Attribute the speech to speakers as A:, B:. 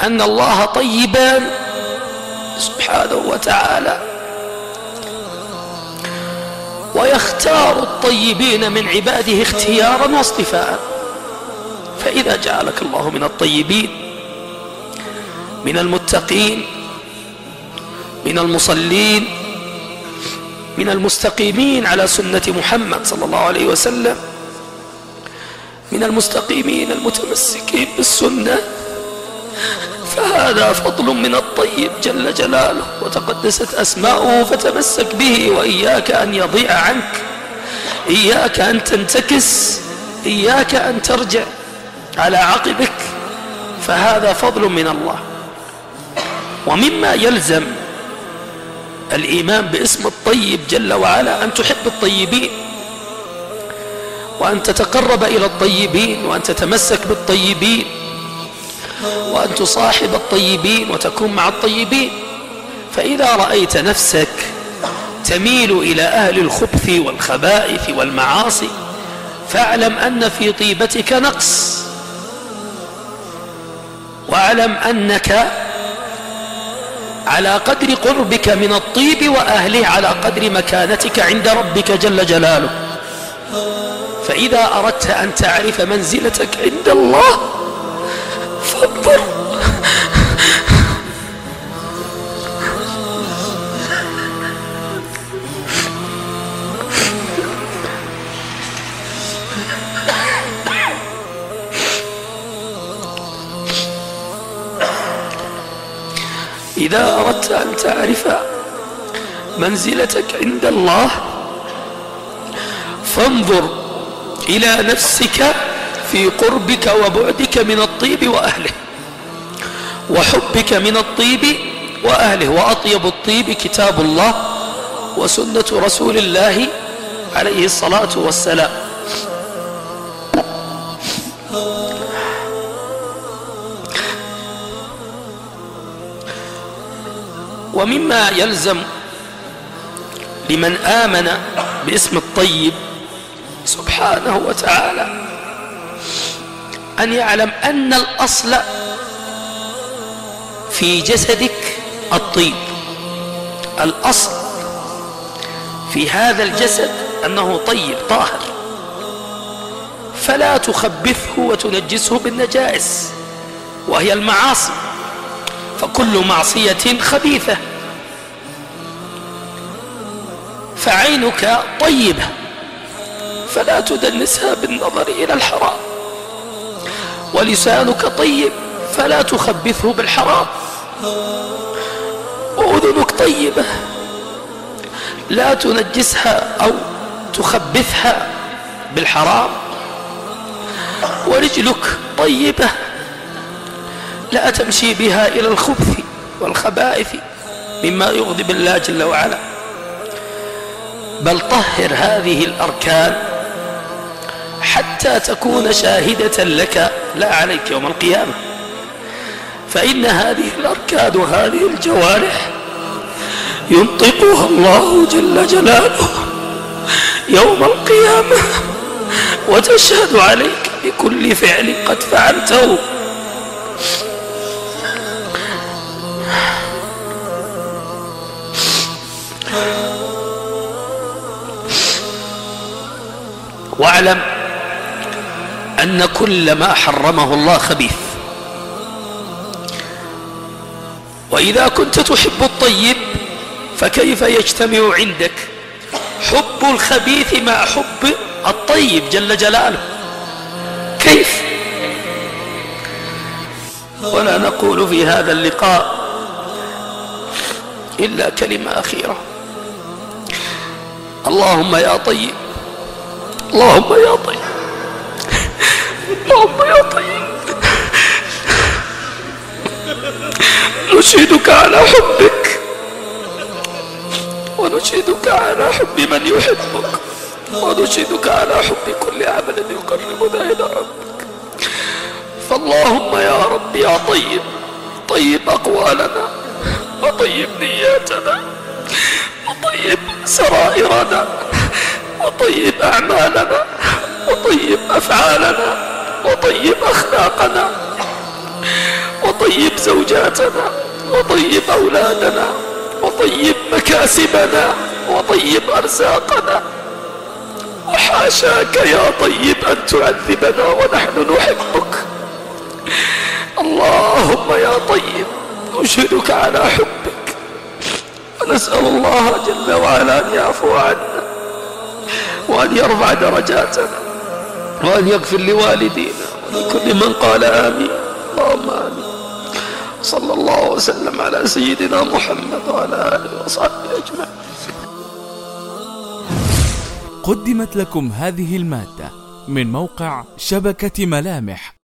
A: أن الله طيبان. سبحانه وتعالى. ويختار الطيبين من عباده اختيارا واصطفاء. فإذا جعلك الله من الطيبين من المتقين من المصلين من المستقيمين على سنة محمد صلى الله عليه وسلم من المستقيمين المتمسكين بالسنة. فهذا فضل من الطيب جل جلاله وتقدست أسماؤه فتمسك به وإياك أن يضيع عنك إياك أن تنتكس إياك أن ترجع على عقبك فهذا فضل من الله. ومما يلزم الإيمان باسم الطيب جل وعلا أن تحب الطيبين وأن تتقرب إلى الطيبين وأن تتمسك بالطيبين. وأن تصاحب الطيبين وتكون مع الطيبين. فإذا رأيت نفسك تميل إلى أهل الخبث والخبائث والمعاصي فاعلم أن في طيبتك نقص. واعلم أنك على قدر قربك من الطيب وأهله على قدر مكانتك عند ربك جل جلاله. فإذا أردت أن تعرف منزلتك عند الله إذا أردت أن تعرف منزلتك عند الله فانظر إلى نفسك في قربك وبعدك من الطيب وأهله. وحبك من الطيب وأهله وأطيب الطيب كتاب الله وسنة رسول الله عليه الصلاة والسلام. ومما يلزم لمن آمن باسم الطيب سبحانه وتعالى أن يعلم أن الأصل في جسدك الطيب. الأصل في هذا الجسد أنه طيب طاهر. فلا تخبثه وتنجسه بالنجائس وهي المعاصي. فكل معصية خبيثة. فعينك طيبة فلا تدنسها بالنظر إلى الحرام. ولسانك طيب فلا تخبثه بالحرام. وأذنك طيبة لا تنجسها أو تخبثها بالحرام. ورجلك طيبة لا تمشي بها إلى الخبث والخبائث مما يغضب الله جل وعلا. بل طهر هذه الأركان حتى تكون شاهدة لك لا عليك يوم القيامة. فإن هذه الأركان وهذه الجوارح ينطقها الله جل جلاله يوم القيامة وتشهد عليك بكل فعل قد فعلته. واعلم أن كل ما حرمه الله خبيث. وإذا كنت تحب الطيب فكيف يجتمع عندك؟ حب الخبيث مع حب الطيب جل جلاله. كيف؟ ولا نقول في هذا اللقاء إلا كلمة أخيرة. اللهم يا طيب اللهم يا طيب اللهم يا طيب. على حبك. ونشهدك على حب من يحبك. ونشهدك على حب كل عمل يقربنا إلى ربك. فاللهم يا رب يا طيب طيب أقوالنا وطيب نياتنا وطيب سرائرنا وطيب أعمالنا وطيب أفعالنا وطيب أخلاقنا وطيب طيب زوجاتنا وطيب أولادنا وطيب مكاسبنا وطيب أرزاقنا. وحاشاك يا طيب أن تعذبنا ونحن نحبك. اللهم يا طيب نشهدك على حبك. ونسأل الله جل وعلا أن يعفو عنا وأن يرفع درجاتنا وأن يغفر لوالدينا ولكل من قال آمين. اللهم آمين. صلى الله وسلم على سيدنا محمد وعلى آله وصحبه أجمعين.
B: قدمت لكم هذه المادة من موقع شبكة ملامح.